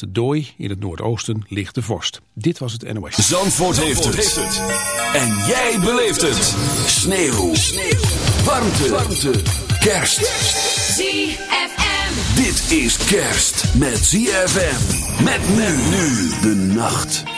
Het dooi in het noordoosten ligt de vorst. Dit was het NOS. Zandvoort, heeft, het. En jij beleeft het. Sneeuw. Sneeuw. Warmte. Warmte. Kerst. ZFM. Dit is kerst met ZFM. Met nu nu de nacht.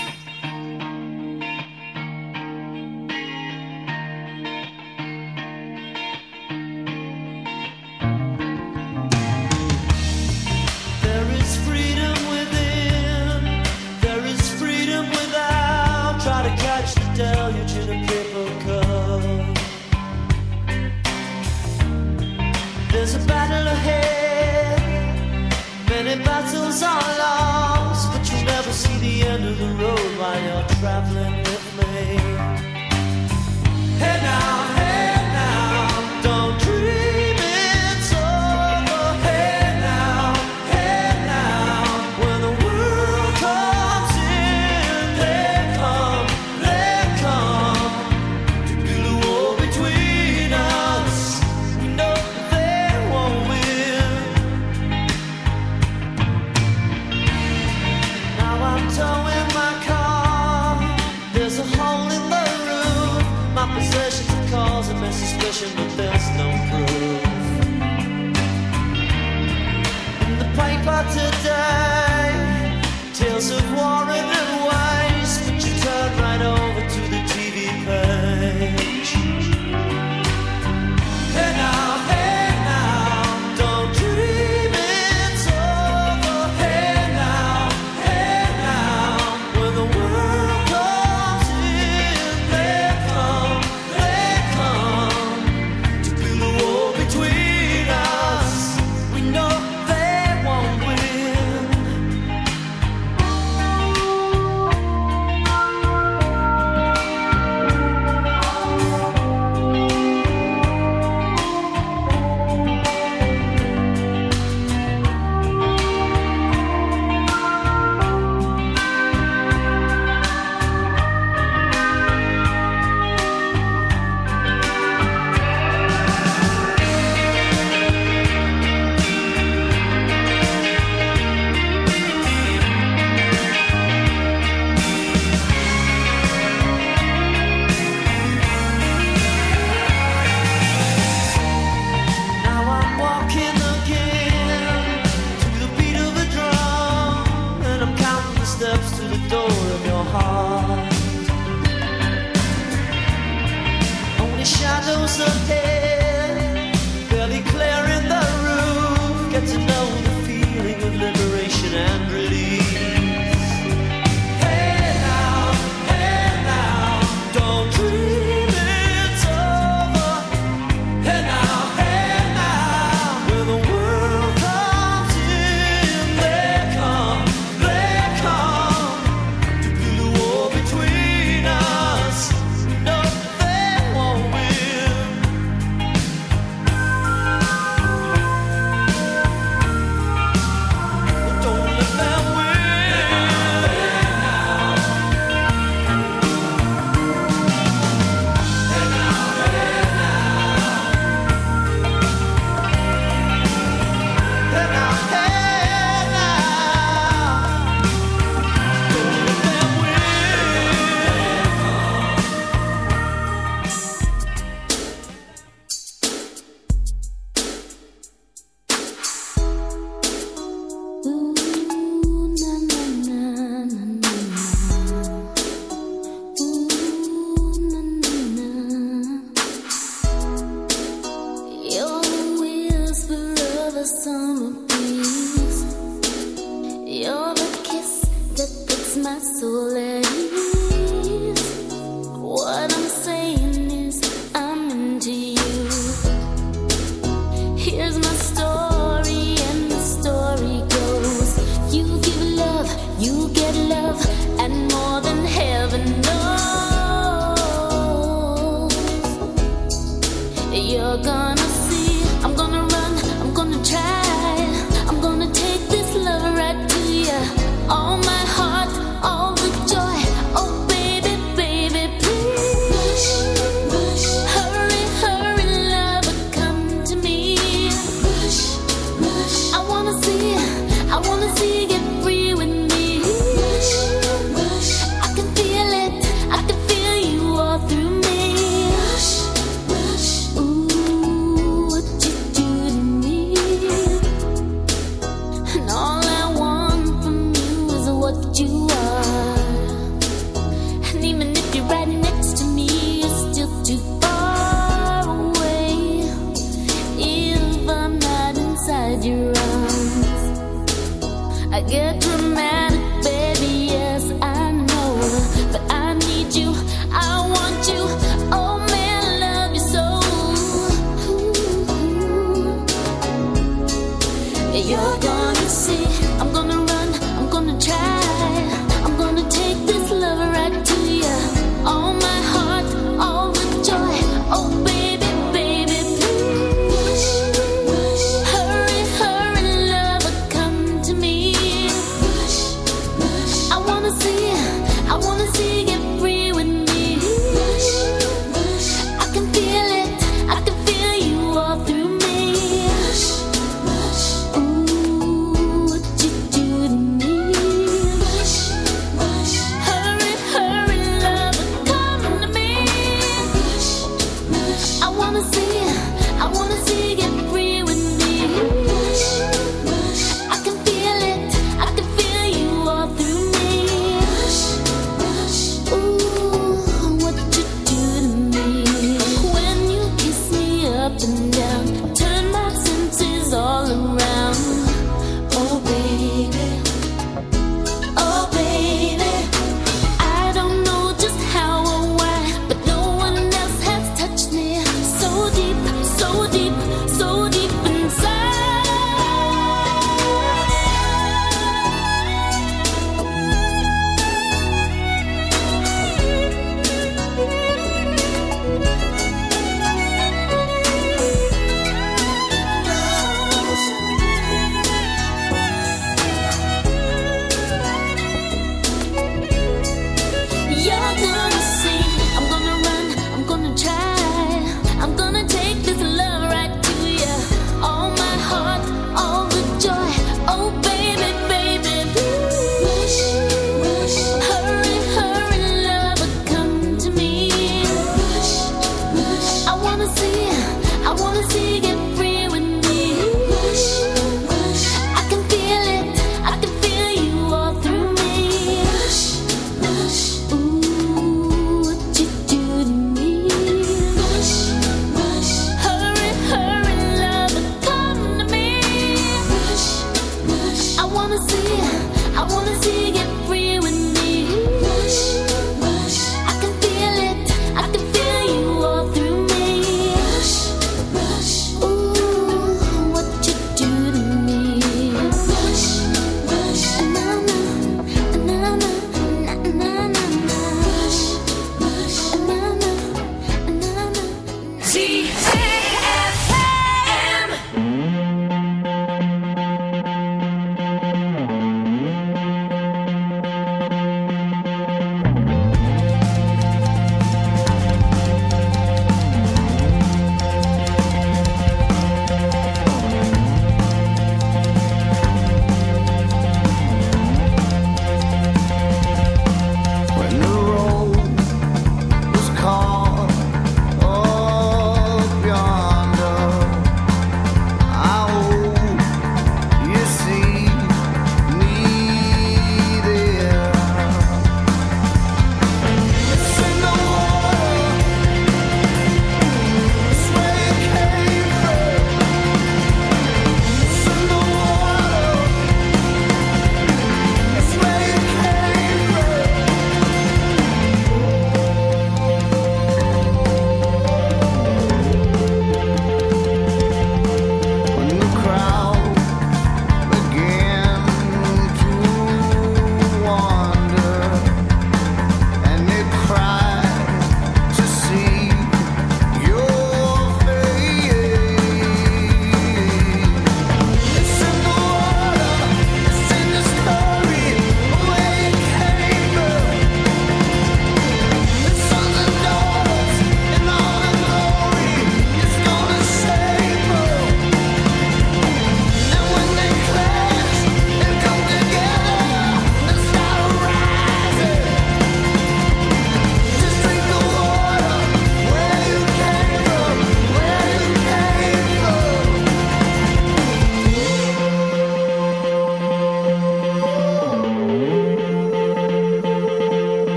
You're gonna see.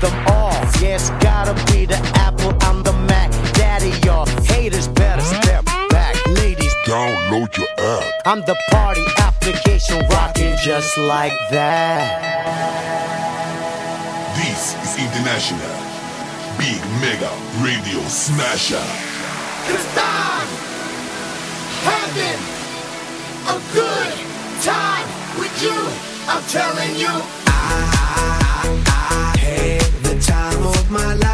them all. Yeah, it's gotta be the Apple, I'm the Mac. Daddy, y'all haters better step back. Ladies, download your app. I'm the party application rocking just like that. This is International Big Mega Radio Smasher. Cause I'm having a good time with you. I'm telling you. I time of my life,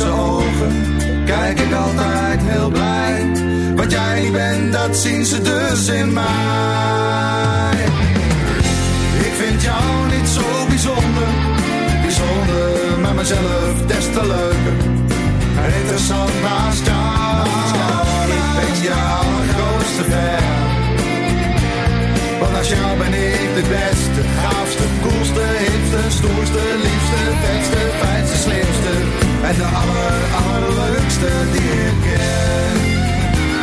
ogen, kijk ik altijd heel blij. Wat jij niet bent, dat zien ze dus in mij. Ik vind jou niet zo bijzonder, bijzonder, maar mezelf des te leuker. Interessant naast jou, ik ben je allergrootste fan. Want als jou ben ik de beste, gaafste, koelste, hipste, stoerste, liefste, vetste, fijnste, slimste. En de aller, allerleukste die ik ken.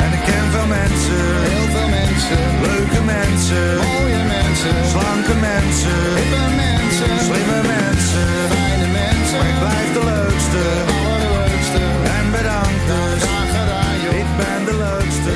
En ik ken veel mensen, heel veel mensen, leuke mensen, mooie mensen, slanke mensen, hippe mensen, slimme mensen, fijne mensen. Maar ik blijf de leukste, allerleukste. En bedankt dus, graag gedaan joh. De ik ben de leukste,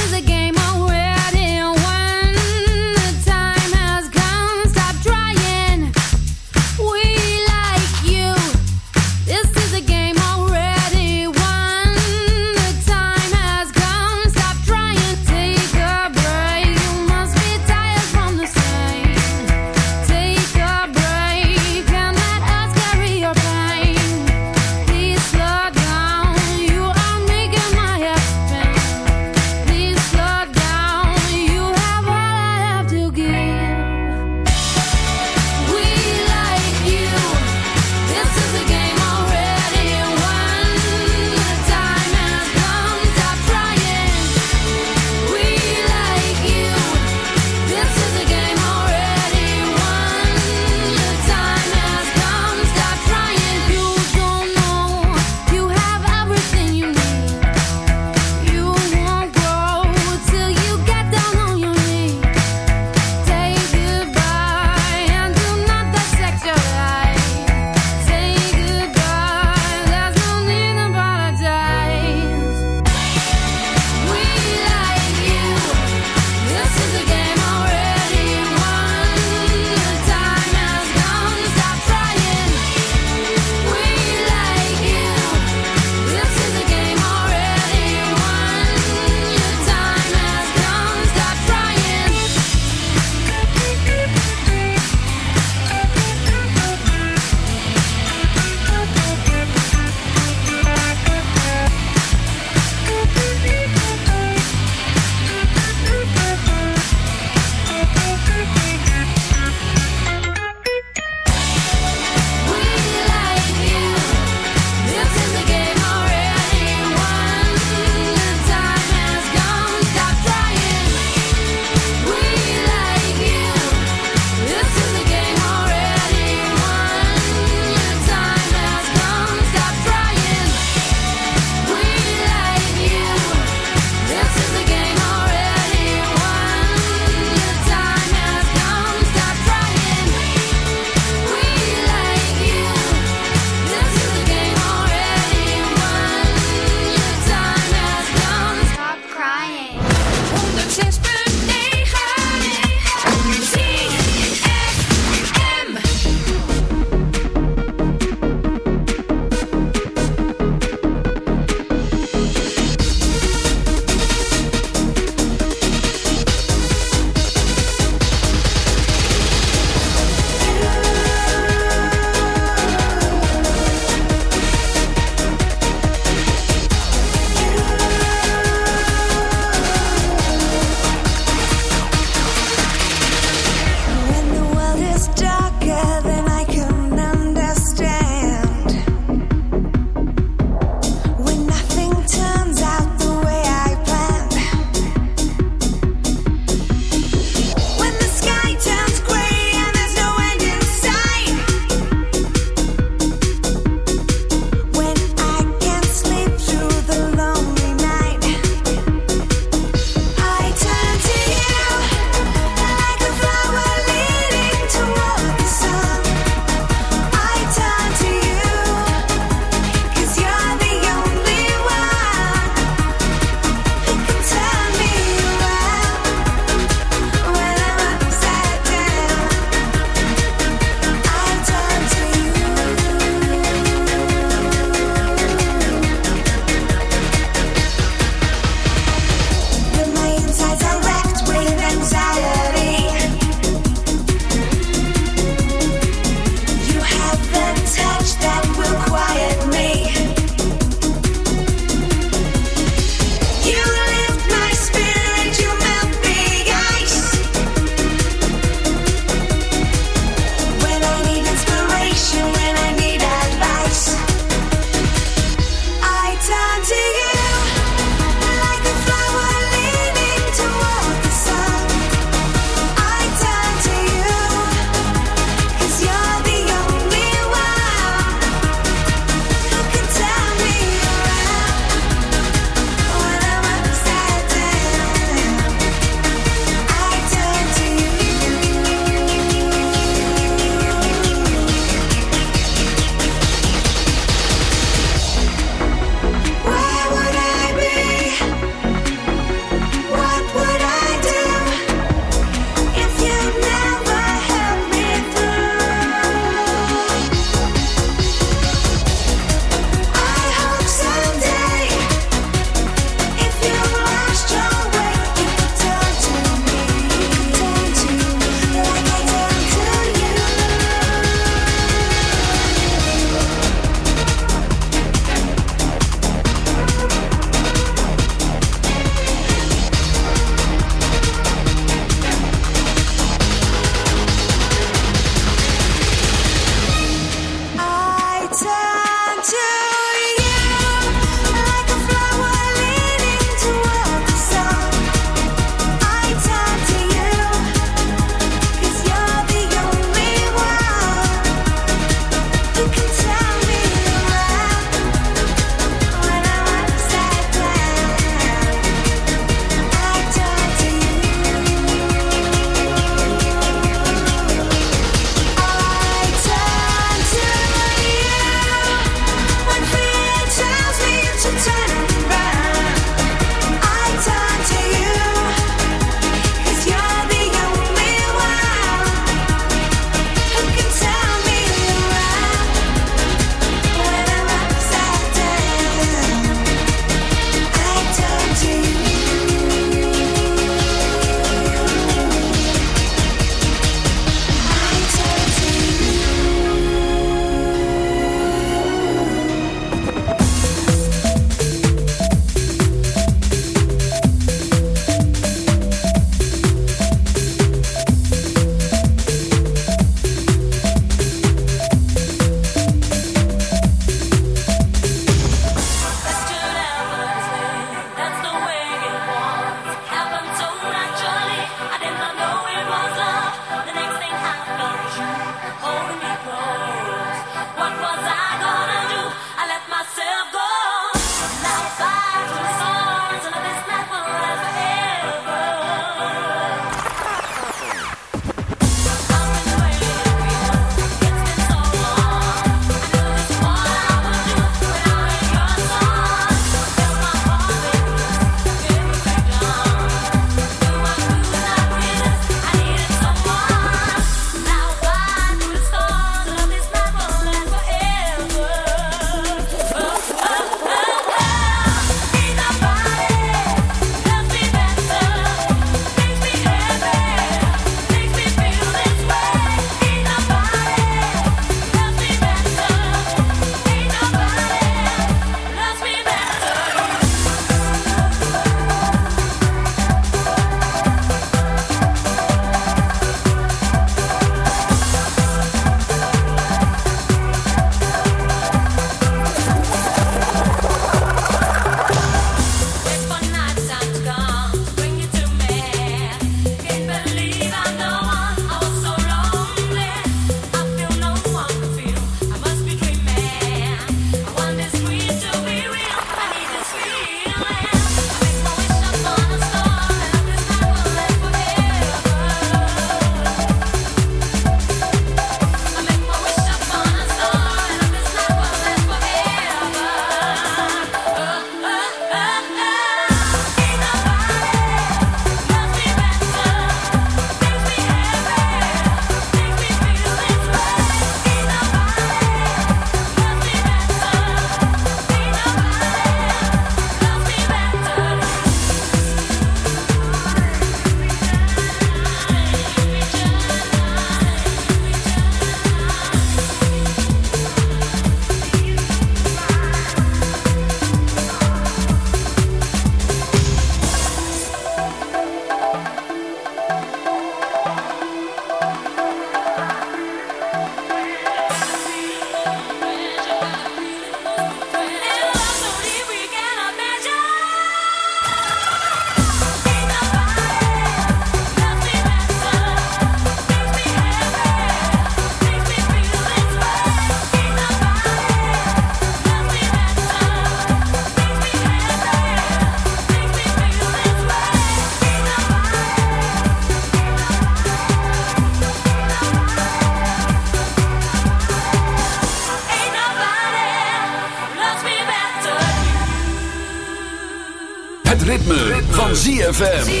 ZFM.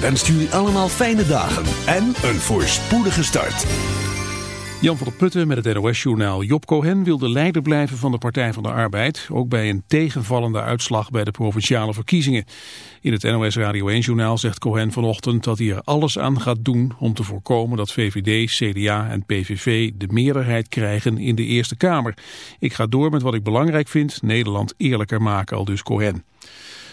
Wenst jullie allemaal fijne dagen en een voorspoedige start. Jan van der Putten met het NOS-journaal. Job Cohen wil de leider blijven van de Partij van de Arbeid, ook bij een tegenvallende uitslag bij de provinciale verkiezingen. In het NOS Radio 1-journaal zegt Cohen vanochtend dat hij er alles aan gaat doen om te voorkomen dat VVD, CDA en PVV de meerderheid krijgen in de Eerste Kamer. Ik ga door met wat ik belangrijk vind, Nederland eerlijker maken, al dus Cohen.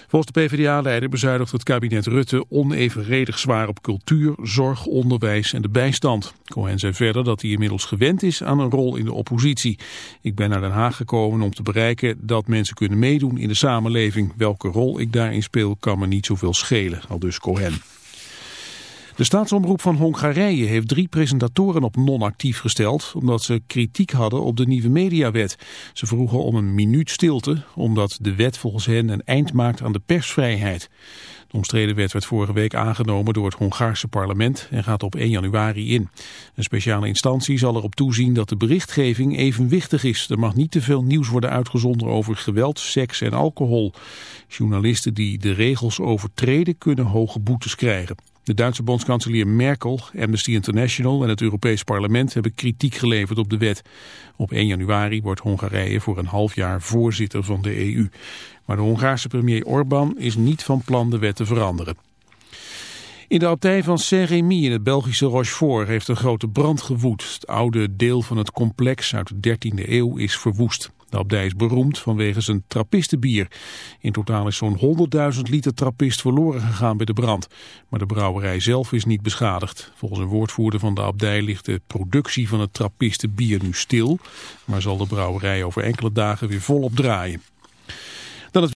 Volgens de PvdA-leider bezuinigt het kabinet Rutte onevenredig zwaar op cultuur, zorg, onderwijs en de bijstand. Cohen zei verder dat hij inmiddels gewend is aan een rol in de oppositie. Ik ben naar Den Haag gekomen om te bereiken dat mensen kunnen meedoen in de samenleving. Welke rol ik daarin speel kan me niet zoveel schelen, al dus Cohen. De staatsomroep van Hongarije heeft drie presentatoren op non-actief gesteld... omdat ze kritiek hadden op de nieuwe mediawet. Ze vroegen om een minuut stilte... omdat de wet volgens hen een eind maakt aan de persvrijheid. De omstreden wet werd vorige week aangenomen door het Hongaarse parlement... en gaat op 1 januari in. Een speciale instantie zal erop toezien dat de berichtgeving evenwichtig is. Er mag niet te veel nieuws worden uitgezonden over geweld, seks en alcohol. Journalisten die de regels overtreden kunnen hoge boetes krijgen. De Duitse bondskanselier Merkel, Amnesty International en het Europees Parlement hebben kritiek geleverd op de wet. Op 1 januari wordt Hongarije voor een half jaar voorzitter van de EU. Maar de Hongaarse premier Orbán is niet van plan de wet te veranderen. In de abdij van Saint-Rémy in het Belgische Rochefort heeft een grote brand gewoed. Het oude deel van het complex uit de 13e eeuw is verwoest. De abdij is beroemd vanwege zijn trappistenbier. In totaal is zo'n 100.000 liter trappist verloren gegaan bij de brand. Maar de brouwerij zelf is niet beschadigd. Volgens een woordvoerder van de abdij ligt de productie van het trappistenbier nu stil. Maar zal de brouwerij over enkele dagen weer volop draaien.